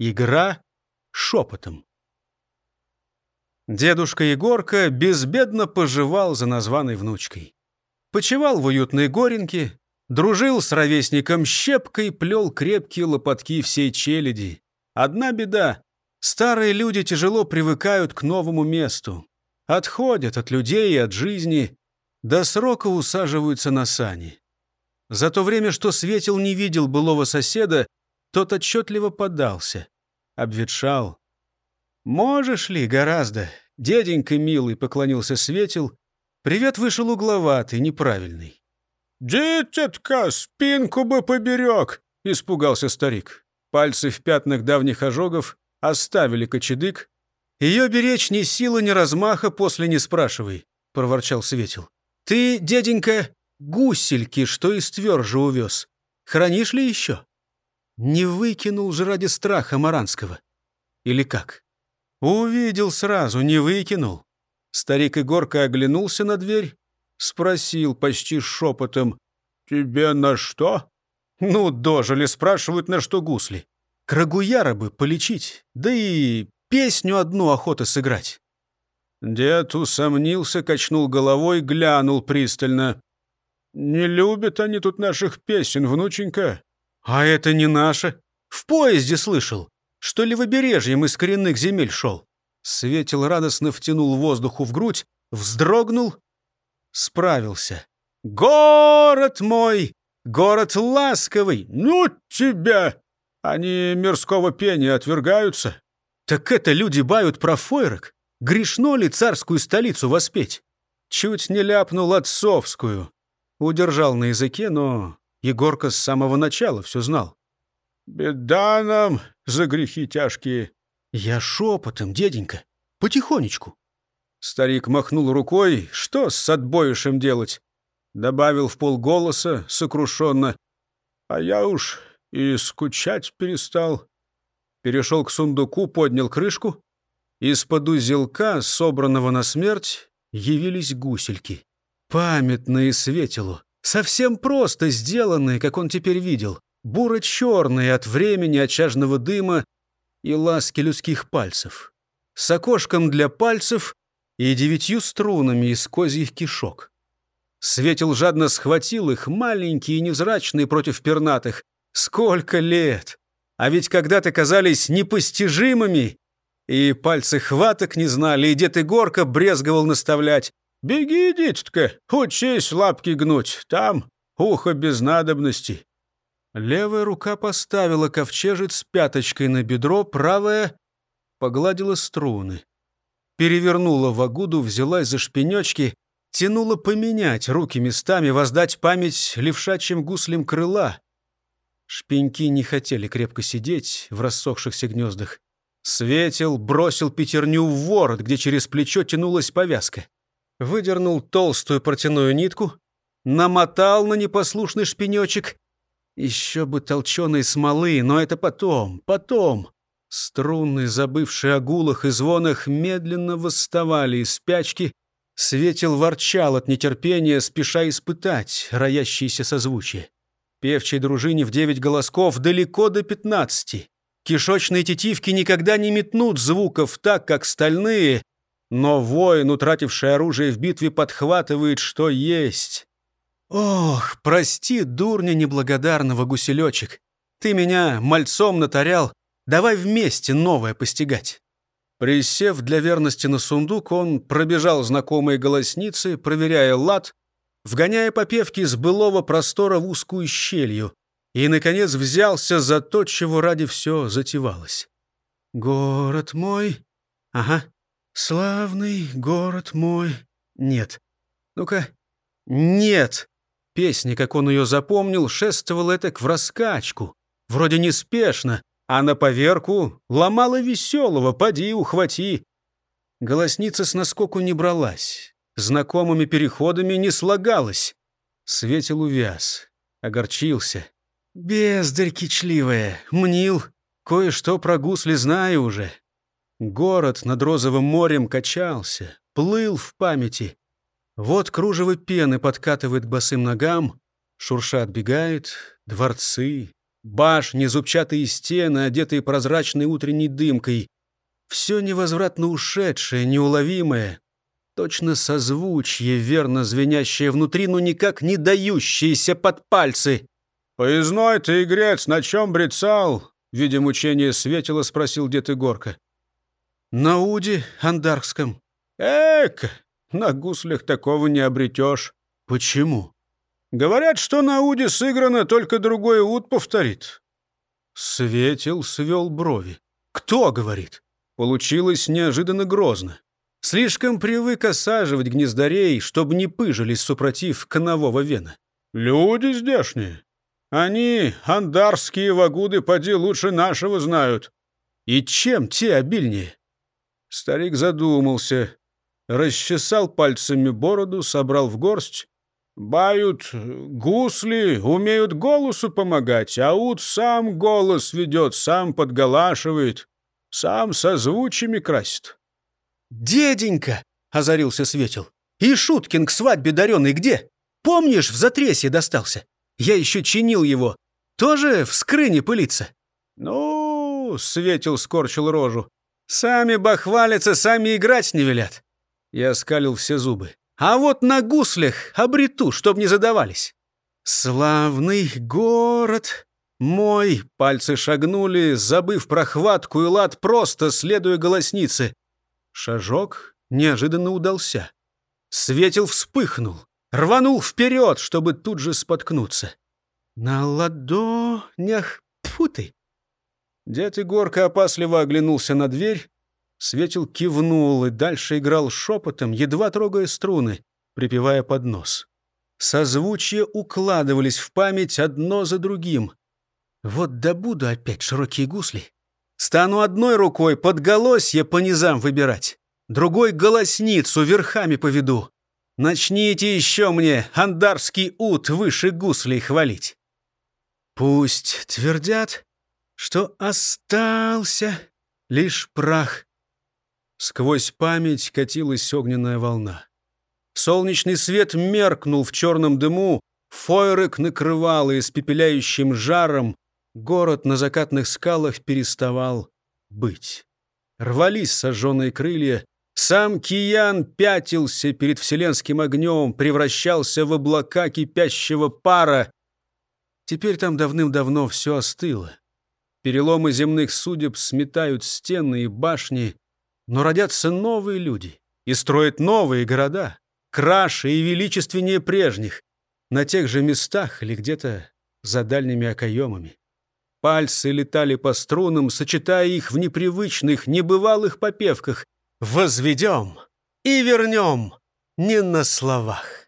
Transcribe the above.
Игра шепотом. Дедушка Егорка безбедно поживал за названной внучкой. Почевал в уютной горенке, дружил с ровесником щепкой, плел крепкие лопатки всей челяди. Одна беда — старые люди тяжело привыкают к новому месту. Отходят от людей и от жизни, до срока усаживаются на сани. За то время, что Светил не видел былого соседа, тот отчетливо подался, обветшал. «Можешь ли, гораздо?» Деденька милый поклонился Светил. Привет вышел угловатый, неправильный. «Дитятка, спинку бы поберег!» — испугался старик. Пальцы в пятнах давних ожогов оставили кочедык. «Ее беречь ни силы, ни размаха, после не спрашивай», — проворчал Светил. «Ты, деденька, гусельки, что из тверже увез. Хранишь ли еще?» Не выкинул же ради страха Маранского. Или как? Увидел сразу, не выкинул. Старик Егорка оглянулся на дверь, спросил почти шепотом. «Тебе на что?» «Ну, дожили, спрашивают, на что гусли. Крагуяра бы полечить, да и песню одну охота сыграть». Дед усомнился, качнул головой, глянул пристально. «Не любят они тут наших песен, внученька». «А это не наше. В поезде слышал. Что ли в обережьем из коренных земель шел?» Светил радостно втянул воздуху в грудь, вздрогнул, справился. «Город мой! Город ласковый! Ну тебя! Они мирского пения отвергаются?» «Так это люди бают про фойрок? Грешно ли царскую столицу воспеть?» Чуть не ляпнул отцовскую. Удержал на языке, но Егорка с самого начала все знал. «Беда нам за грехи тяжкие». «Я шепотом, деденька, потихонечку». Старик махнул рукой. «Что с отбоишем делать?» Добавил в полголоса, сокрушенно. «А я уж и скучать перестал». Перешел к сундуку, поднял крышку. Из-под узелка, собранного на смерть, явились гусельки. Памятные светилу. Совсем просто сделанные, как он теперь видел. Буро-черные от времени, очажного дыма и ласки людских пальцев. С окошком для пальцев и девятью струнами из козьих кишок. Светил жадно схватил их, маленькие и невзрачные против пернатых. Сколько лет! А ведь когда-то казались непостижимыми, и пальцы хваток не знали, и дед Игорка брезговал наставлять. «Беги, дитятка, учись лапки гнуть, там ухо без надобности». Левая рука поставила ковчежец пяточкой на бедро, правая погладила струны. Перевернула вагуду, взялась за шпенечки, тянула поменять руки местами, воздать память левшачьим гуслям крыла. Шпеньки не хотели крепко сидеть в рассохшихся гнездах. Светил, бросил пятерню в ворот, где через плечо тянулась повязка выдернул толстую протяную нитку, намотал на непослушный шпенечек. Еще бы толченой смолы, но это потом, потом. Струны, забывшие о гулах и звонах, медленно восставали из спячки. Светил ворчал от нетерпения, спеша испытать роящиеся созвучия. Певчей дружине в девять голосков далеко до пятнадцати. Кишочные тетивки никогда не метнут звуков так, как стальные, но воин, утративший оружие в битве, подхватывает, что есть. Ох, прости, дурня неблагодарного гуселечек. Ты меня мальцом натарял, давай вместе новое постигать. Присев для верности на сундук, он пробежал знакомые голосницы, проверяя лад, вгоняя попевки с былого простора в узкую щелью, и, наконец, взялся за то, чего ради все затевалось. «Город мой...» «Ага, «Славный город мой...» «Нет». «Ну-ка...» «Нет». Песня, как он ее запомнил, шествовала этак в раскачку. Вроде неспешно, а на поверку ломала веселого, поди, ухвати. Голосница с наскоку не бралась, знакомыми переходами не слагалась. Светил увяз, огорчился. «Бездарь кичливая, мнил, кое-что про гусли знаю уже. Город над розовым морем качался, плыл в памяти. Вот кружево пены подкатывает к босым ногам, шурша отбегает, дворцы, Башни, зубчатые стены, одетые прозрачной утренней дымкой. Все невозвратно ушедшее, неуловимое. Точно созвучье, верно звенящее внутри, но никак не дающееся под пальцы. «Поездной ты, игрец, на чем брецал?» Видя мучение светило, спросил дед Игорка. «На Уде Андарском». «Эк, на гуслях такого не обретешь». «Почему?» «Говорят, что на Уде сыграно, только другой уд повторит». Светил свел брови. «Кто говорит?» Получилось неожиданно грозно. Слишком привык осаживать гнездарей, чтобы не пыжились супротив конового вена. «Люди здешние. Они, андарские вагуды, поди лучше нашего знают». «И чем те обильнее?» Старик задумался, расчесал пальцами бороду, собрал в горсть. «Бают гусли, умеют голосу помогать, а ут сам голос ведет, сам подголашивает, сам созвучиями красит». «Деденька!» — озарился Светил. «И Шуткин к свадьбе даренный где? Помнишь, в затресье достался? Я еще чинил его. Тоже в скрыне пылится?» «Ну...» — Светил скорчил рожу. «Сами бахвалятся, сами играть не велят». Я скалил все зубы. «А вот на гуслях обрету, чтоб не задавались». «Славный город мой!» Пальцы шагнули, забыв про хватку и лад, просто следуя голоснице. Шажок неожиданно удался. Светил вспыхнул, рванул вперед, чтобы тут же споткнуться. «На ладонях... Тьфу ты!» Дед Егорка опасливо оглянулся на дверь. Светил кивнул и дальше играл шепотом, едва трогая струны, припевая под нос. Созвучья укладывались в память одно за другим. Вот добуду опять широкие гусли, Стану одной рукой подголосье по низам выбирать, другой голосницу верхами поведу. Начните еще мне андарский ут выше гуслей хвалить. Пусть твердят, что остался лишь прах. Сквозь память катилась огненная волна. Солнечный свет меркнул в черном дыму, фойрек накрывало испепеляющим жаром, Город на закатных скалах переставал быть. Рвались сожженные крылья. Сам Киян пятился перед вселенским огнем, превращался в облака кипящего пара. Теперь там давным-давно все остыло. Переломы земных судеб сметают стены и башни, но родятся новые люди и строят новые города, краше и величественнее прежних, на тех же местах или где-то за дальними окоемами. Пальцы летали по струнам, сочетая их в непривычных, небывалых попевках. «Возведем и вернем не на словах».